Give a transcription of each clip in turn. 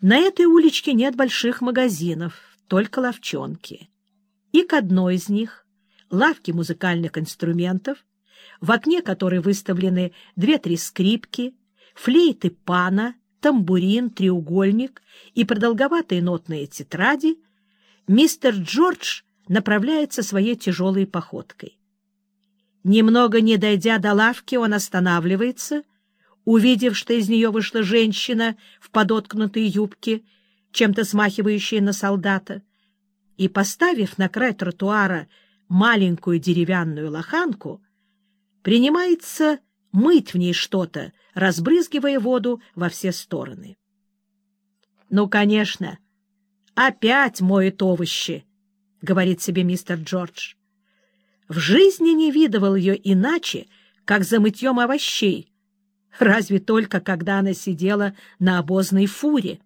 На этой уличке нет больших магазинов, только ловчонки. И к одной из них, лавке музыкальных инструментов, в окне которой выставлены две-три скрипки, флейты пана, тамбурин, треугольник и продолговатые нотные тетради, мистер Джордж направляется своей тяжелой походкой. Немного не дойдя до лавки, он останавливается, увидев, что из нее вышла женщина в подоткнутой юбке, чем-то смахивающая на солдата, и, поставив на край тротуара маленькую деревянную лоханку, принимается мыть в ней что-то, разбрызгивая воду во все стороны. «Ну, конечно, опять моет овощи», — говорит себе мистер Джордж. В жизни не видывал ее иначе, как за мытьем овощей, разве только когда она сидела на обозной фуре.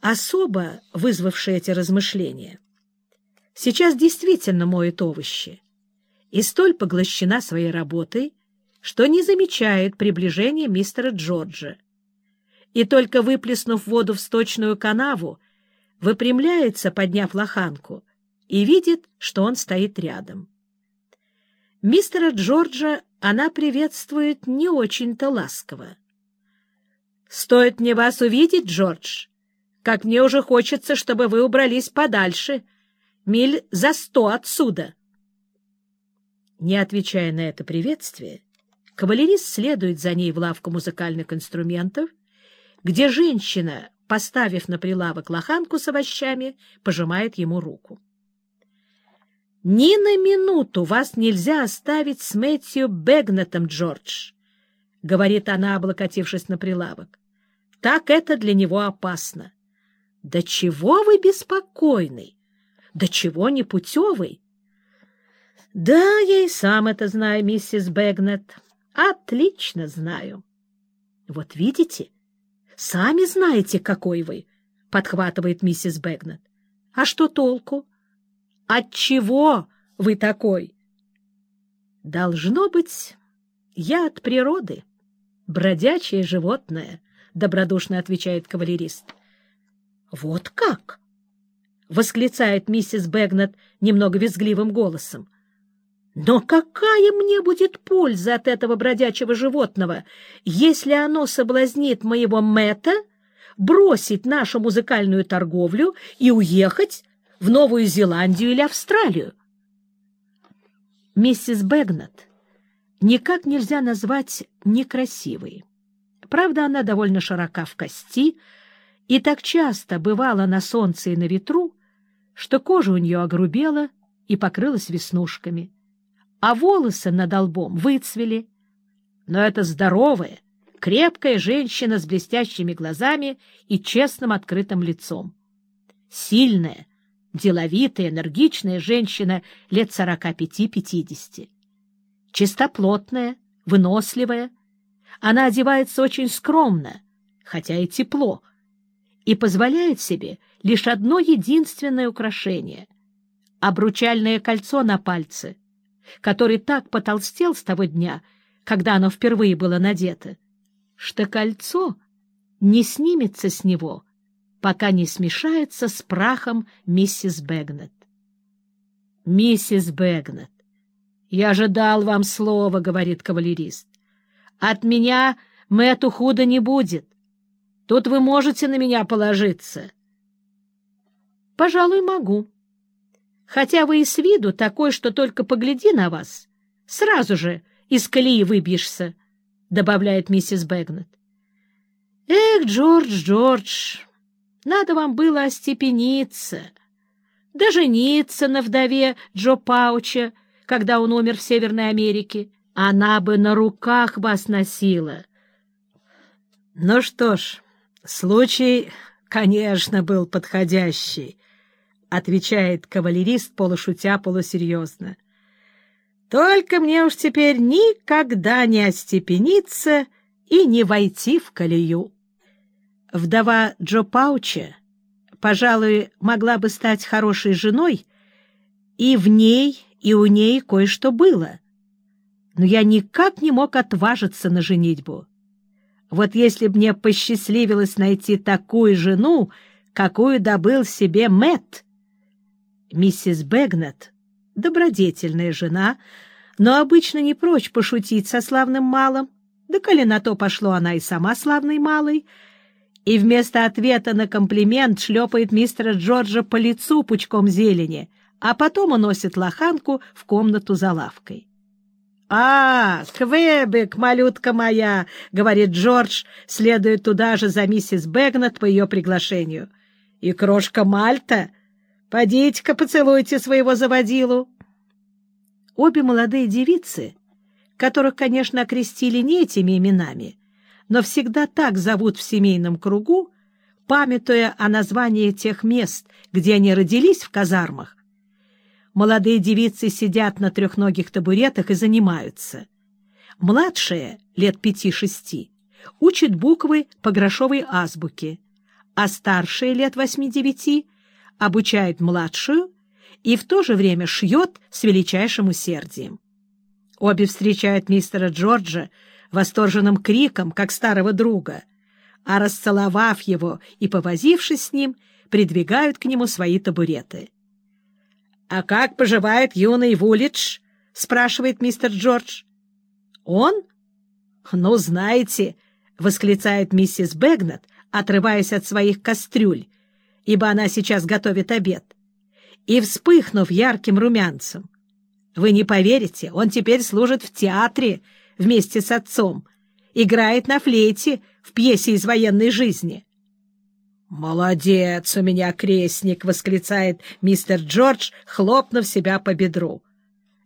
Особо вызвавшая эти размышления сейчас действительно моет овощи и столь поглощена своей работой, что не замечает приближения мистера Джорджа. И только выплеснув воду в сточную канаву, выпрямляется, подняв лоханку, и видит, что он стоит рядом. Мистера Джорджа она приветствует не очень-то ласково. «Стоит мне вас увидеть, Джордж, как мне уже хочется, чтобы вы убрались подальше, миль за сто отсюда». Не отвечая на это приветствие, кавалерист следует за ней в лавку музыкальных инструментов, где женщина, поставив на прилавок лоханку с овощами, пожимает ему руку. «Ни на минуту вас нельзя оставить с Мэтью Бэгнетом, Джордж», — говорит она, облокотившись на прилавок. «Так это для него опасно». «Да чего вы беспокойный? Да чего непутевый?» «Да, я и сам это знаю, миссис Бэгнет. Отлично знаю». «Вот видите, сами знаете, какой вы», — подхватывает миссис Бэгнет. «А что толку? От чего вы такой?» «Должно быть, я от природы, бродячее животное», — добродушно отвечает кавалерист. «Вот как?» — восклицает миссис Бэгнет немного визгливым голосом. Но какая мне будет польза от этого бродячего животного, если оно соблазнит моего Мэтта бросить нашу музыкальную торговлю и уехать в Новую Зеландию или Австралию? Миссис Бэгнет никак нельзя назвать некрасивой. Правда, она довольно широка в кости и так часто бывала на солнце и на ветру, что кожа у нее огрубела и покрылась веснушками а волосы над лбом выцвели. Но это здоровая, крепкая женщина с блестящими глазами и честным открытым лицом. Сильная, деловитая, энергичная женщина лет сорока пяти-пятидесяти. Чистоплотная, выносливая. Она одевается очень скромно, хотя и тепло, и позволяет себе лишь одно единственное украшение — обручальное кольцо на пальце — который так потолстел с того дня, когда оно впервые было надето, что кольцо не снимется с него, пока не смешается с прахом миссис Бэгнет. «Миссис Бэгнет, я же дал вам слово», — говорит кавалерист. «От меня Мэтту худо не будет. Тут вы можете на меня положиться». «Пожалуй, могу», хотя вы и с виду такой, что только погляди на вас, сразу же из колеи выбьешься, — добавляет миссис Бэгнет. — Эх, Джордж, Джордж, надо вам было остепениться, да жениться на вдове Джо Пауча, когда он умер в Северной Америке. Она бы на руках вас носила. Ну что ж, случай, конечно, был подходящий, — отвечает кавалерист полушутя полусерьезно. «Только мне уж теперь никогда не остепениться и не войти в колею». Вдова Джо Пауча, пожалуй, могла бы стать хорошей женой, и в ней, и у ней кое-что было. Но я никак не мог отважиться на женитьбу. Вот если б мне посчастливилось найти такую жену, какую добыл себе Мэтт. Миссис Бэгнет — добродетельная жена, но обычно не прочь пошутить со славным малым, да коли на то пошло она и сама славной малой, и вместо ответа на комплимент шлепает мистера Джорджа по лицу пучком зелени, а потом уносит лоханку в комнату за лавкой. «А, Квебек, малютка моя!» — говорит Джордж, следует туда же за миссис Бэгнет по ее приглашению. «И крошка Мальта! Подите-ка поцелуйте своего заводилу!» Обе молодые девицы, которых, конечно, окрестили не этими именами, но всегда так зовут в семейном кругу, памятуя о названии тех мест, где они родились в казармах, Молодые девицы сидят на трехногих табуретах и занимаются. Младшая, лет пяти-шести, учит буквы по грошовой азбуке, а старшая, лет восьми-девяти, обучает младшую и в то же время шьет с величайшим усердием. Обе встречают мистера Джорджа восторженным криком, как старого друга, а расцеловав его и повозившись с ним, придвигают к нему свои табуреты. — А как поживает юный Вулидж? — спрашивает мистер Джордж. — Он? — Ну, знаете, — восклицает миссис Бэгнет, отрываясь от своих кастрюль, ибо она сейчас готовит обед, и вспыхнув ярким румянцем. Вы не поверите, он теперь служит в театре вместе с отцом, играет на флейте в пьесе из военной жизни. «Молодец у меня крестник!» — восклицает мистер Джордж, хлопнув себя по бедру.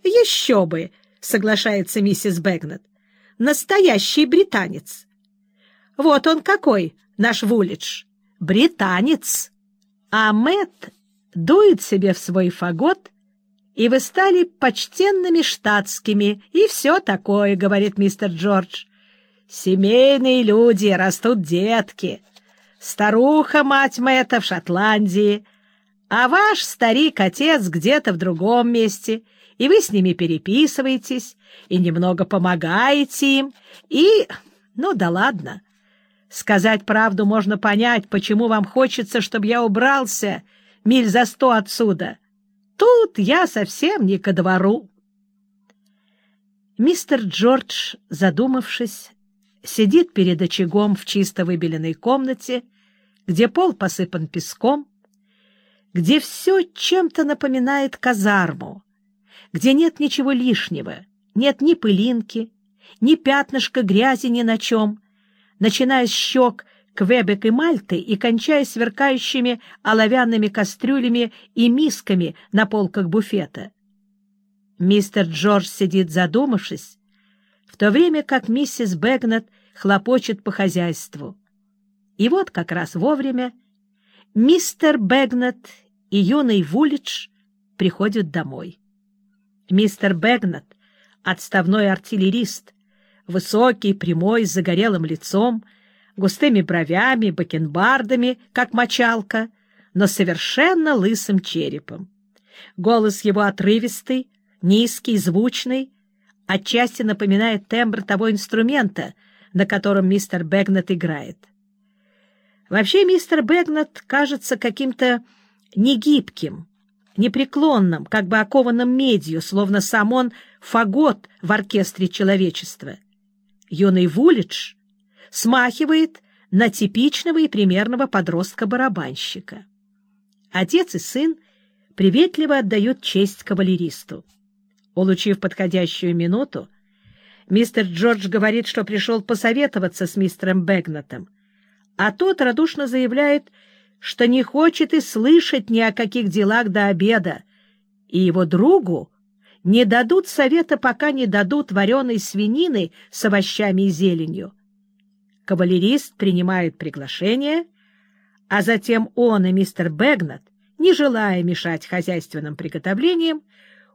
«Еще бы!» — соглашается миссис Бэгнет. «Настоящий британец!» «Вот он какой, наш Вулидж! Британец!» А Мэтт дует себе в свой фагот, и вы стали почтенными штатскими, и все такое, — говорит мистер Джордж. «Семейные люди, растут детки!» Старуха, мать Мэтта, в Шотландии, а ваш старик-отец где-то в другом месте, и вы с ними переписываетесь, и немного помогаете им, и... Ну да ладно. Сказать правду можно понять, почему вам хочется, чтобы я убрался миль за сто отсюда. Тут я совсем не ко двору. Мистер Джордж, задумавшись, сидит перед очагом в чисто выбеленной комнате где пол посыпан песком, где все чем-то напоминает казарму, где нет ничего лишнего, нет ни пылинки, ни пятнышка грязи ни на чем, начиная с щек Квебек и Мальты и кончая сверкающими оловянными кастрюлями и мисками на полках буфета. Мистер Джордж сидит задумавшись, в то время как миссис Бэгнет хлопочет по хозяйству. И вот как раз вовремя мистер Бэгнет и юный Вулидж приходят домой. Мистер Бэгнет — отставной артиллерист, высокий, прямой, с загорелым лицом, густыми бровями, бакенбардами, как мочалка, но совершенно лысым черепом. Голос его отрывистый, низкий, звучный, отчасти напоминает тембр того инструмента, на котором мистер Бэгнет играет. Вообще мистер Бэгнет кажется каким-то негибким, непреклонным, как бы окованным медью, словно сам он фагот в оркестре человечества. Юный Вулидж смахивает на типичного и примерного подростка-барабанщика. Отец и сын приветливо отдают честь кавалеристу. Улучив подходящую минуту, мистер Джордж говорит, что пришел посоветоваться с мистером Бэгнетом, а тот радушно заявляет, что не хочет и слышать ни о каких делах до обеда, и его другу не дадут совета, пока не дадут вареной свинины с овощами и зеленью. Кавалерист принимает приглашение, а затем он и мистер Бэгнет, не желая мешать хозяйственным приготовлениям,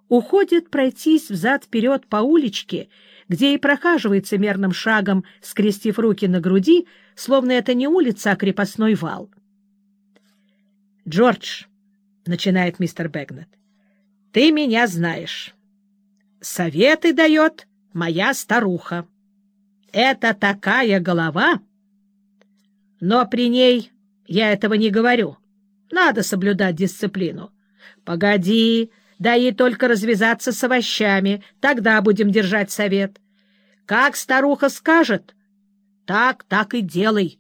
уходят пройтись взад-вперед по уличке, где и прохаживается мерным шагом, скрестив руки на груди, словно это не улица, а крепостной вал. «Джордж», — начинает мистер Бэгнет, — «ты меня знаешь. Советы дает моя старуха. Это такая голова! Но при ней я этого не говорю. Надо соблюдать дисциплину. Погоди, дай ей только развязаться с овощами, тогда будем держать совет. Как старуха скажет, так, так и делай.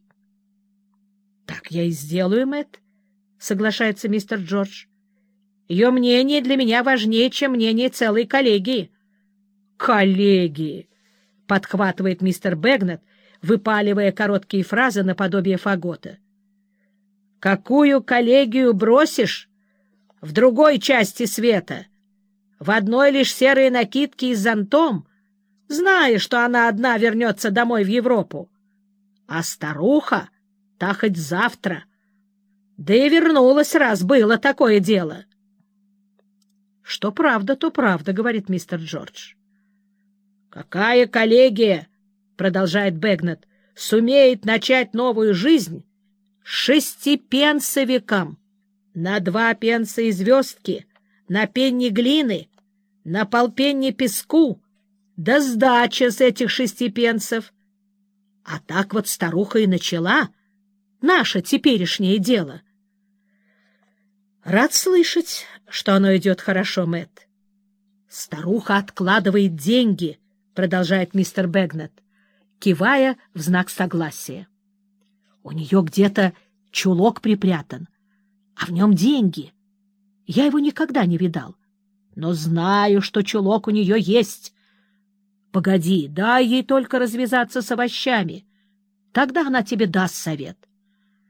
— Так я и сделаю, Мэтт, — соглашается мистер Джордж. — Ее мнение для меня важнее, чем мнение целой коллегии. — Коллегии! — подхватывает мистер Бэгнет, выпаливая короткие фразы наподобие фагота. — Какую коллегию бросишь в другой части света? В одной лишь серые накидки и зонтом, зная, что она одна вернется домой в Европу. А старуха, та хоть завтра. Да и вернулась раз, было такое дело. — Что правда, то правда, — говорит мистер Джордж. — Какая коллегия, — продолжает Бэгнет, — сумеет начать новую жизнь шестипенсовиком на два пенса и звездки, на пенни глины, на полпенни песку, да сдача с этих шести пенсов. А так вот старуха и начала наше теперешнее дело. Рад слышать, что оно идет хорошо, Мэтт. Старуха откладывает деньги, продолжает мистер Бэгнет, кивая в знак согласия. У нее где-то чулок припрятан, а в нем деньги. Я его никогда не видал, но знаю, что чулок у нее есть. Погоди, дай ей только развязаться с овощами. Тогда она тебе даст совет.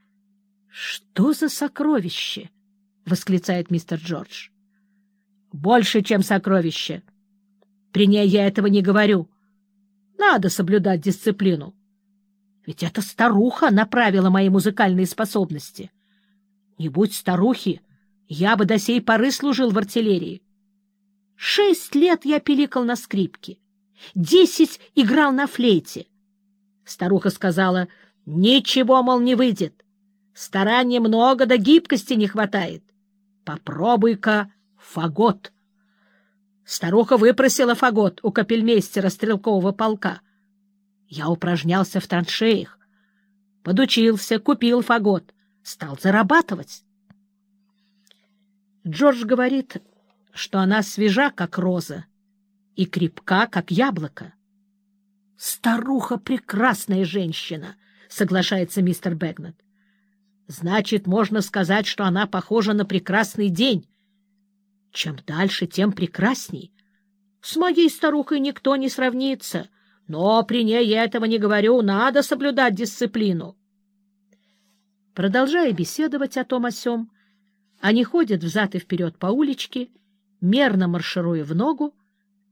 — Что за сокровище? — восклицает мистер Джордж. — Больше, чем сокровище. При ней я этого не говорю. Надо соблюдать дисциплину. Ведь эта старуха направила мои музыкальные способности. Не будь старухи, я бы до сей поры служил в артиллерии. Шесть лет я пиликал на скрипке, десять играл на флейте. Старуха сказала, ничего, мол, не выйдет. Старания много, да гибкости не хватает. Попробуй-ка фагот. Старуха выпросила фагот у капельмейстера стрелкового полка. Я упражнялся в траншеях, подучился, купил фагот, стал зарабатывать. Джордж говорит, что она свежа, как роза, и крепка, как яблоко. — Старуха — прекрасная женщина, — соглашается мистер Бэгнет. — Значит, можно сказать, что она похожа на прекрасный день. Чем дальше, тем прекрасней. С моей старухой никто не сравнится — но при ней я этого не говорю, надо соблюдать дисциплину. Продолжая беседовать о том о сём, они ходят взад и вперед по уличке, мерно маршируя в ногу,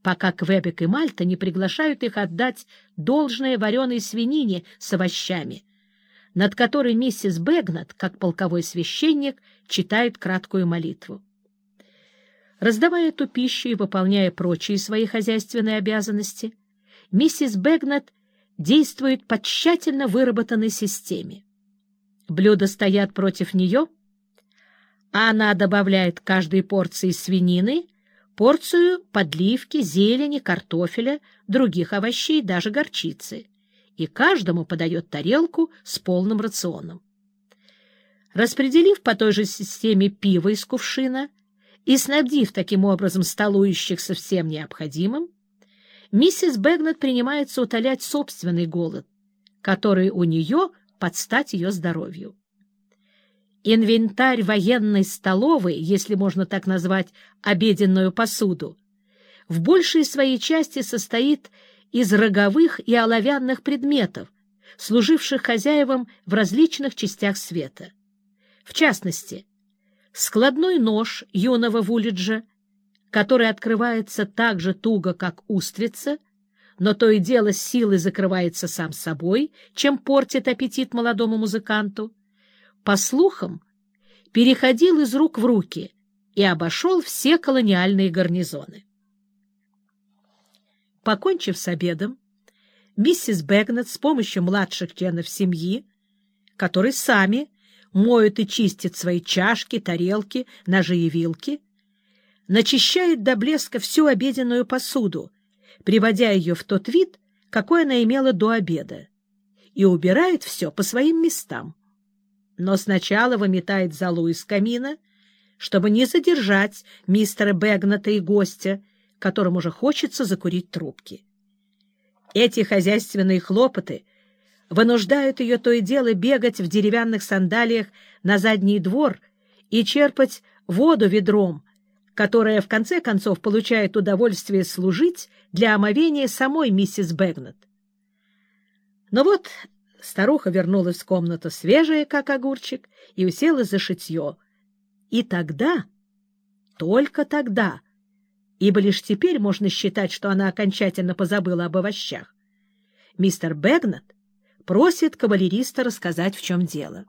пока Квебек и Мальта не приглашают их отдать должное вареной свинине с овощами, над которой миссис Бэгнат, как полковой священник, читает краткую молитву. Раздавая эту пищу и выполняя прочие свои хозяйственные обязанности — миссис Бэгнет действует по тщательно выработанной системе. Блюда стоят против нее, а она добавляет каждой порции свинины порцию подливки, зелени, картофеля, других овощей, даже горчицы, и каждому подает тарелку с полным рационом. Распределив по той же системе пиво из кувшина и снабдив таким образом столующих со всем необходимым, миссис Бэгнет принимается утолять собственный голод, который у нее под стать ее здоровью. Инвентарь военной столовой, если можно так назвать обеденную посуду, в большей своей части состоит из роговых и оловянных предметов, служивших хозяевам в различных частях света. В частности, складной нож юного Вулиджа который открывается так же туго, как устрица, но то и дело с силой закрывается сам собой, чем портит аппетит молодому музыканту, по слухам, переходил из рук в руки и обошел все колониальные гарнизоны. Покончив с обедом, миссис Бэгнет с помощью младших членов семьи, которые сами моют и чистят свои чашки, тарелки, ножи и вилки, начищает до блеска всю обеденную посуду, приводя ее в тот вид, какой она имела до обеда, и убирает все по своим местам. Но сначала выметает залу из камина, чтобы не задержать мистера Бэгната и гостя, которому уже хочется закурить трубки. Эти хозяйственные хлопоты вынуждают ее то и дело бегать в деревянных сандалиях на задний двор и черпать воду ведром, которая в конце концов получает удовольствие служить для омовения самой миссис Бэгнет. Но вот старуха вернулась в комнату свежая, как огурчик, и уселась за шитье. И тогда, только тогда, ибо лишь теперь можно считать, что она окончательно позабыла об овощах, мистер Бэгнет просит кавалериста рассказать, в чем дело.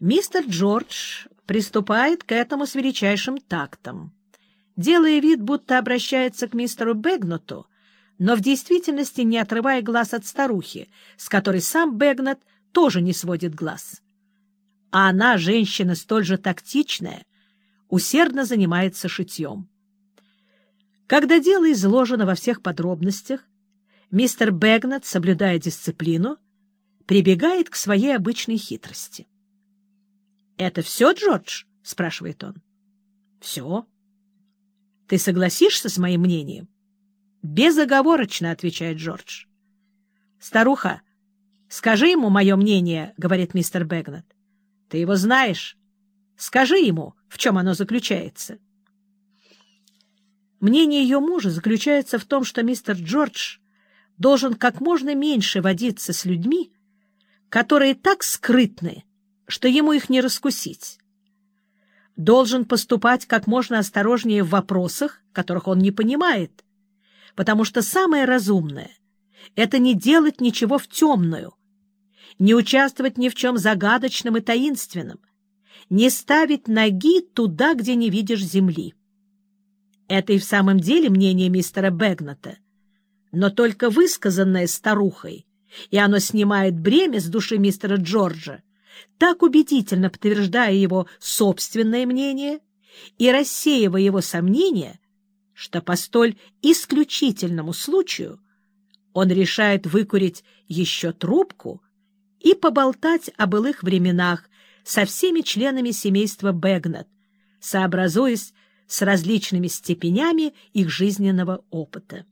Мистер Джордж приступает к этому с величайшим тактом, делая вид, будто обращается к мистеру Бэгноту, но в действительности не отрывая глаз от старухи, с которой сам Бэгнот тоже не сводит глаз. А она, женщина столь же тактичная, усердно занимается шитьем. Когда дело изложено во всех подробностях, мистер Бэгнет, соблюдая дисциплину, прибегает к своей обычной хитрости. — Это все, Джордж? — спрашивает он. — Все. — Ты согласишься с моим мнением? — Безоговорочно, — отвечает Джордж. — Старуха, скажи ему мое мнение, — говорит мистер Бэгнет. — Ты его знаешь. Скажи ему, в чем оно заключается. Мнение ее мужа заключается в том, что мистер Джордж должен как можно меньше водиться с людьми, которые так скрытны, что ему их не раскусить. Должен поступать как можно осторожнее в вопросах, которых он не понимает, потому что самое разумное — это не делать ничего в темную, не участвовать ни в чем загадочном и таинственном, не ставить ноги туда, где не видишь земли. Это и в самом деле мнение мистера Бэгната, но только высказанное старухой, и оно снимает бремя с души мистера Джорджа, так убедительно подтверждая его собственное мнение и рассеивая его сомнения, что по столь исключительному случаю он решает выкурить еще трубку и поболтать о былых временах со всеми членами семейства Бэгнет, сообразуясь с различными степенями их жизненного опыта.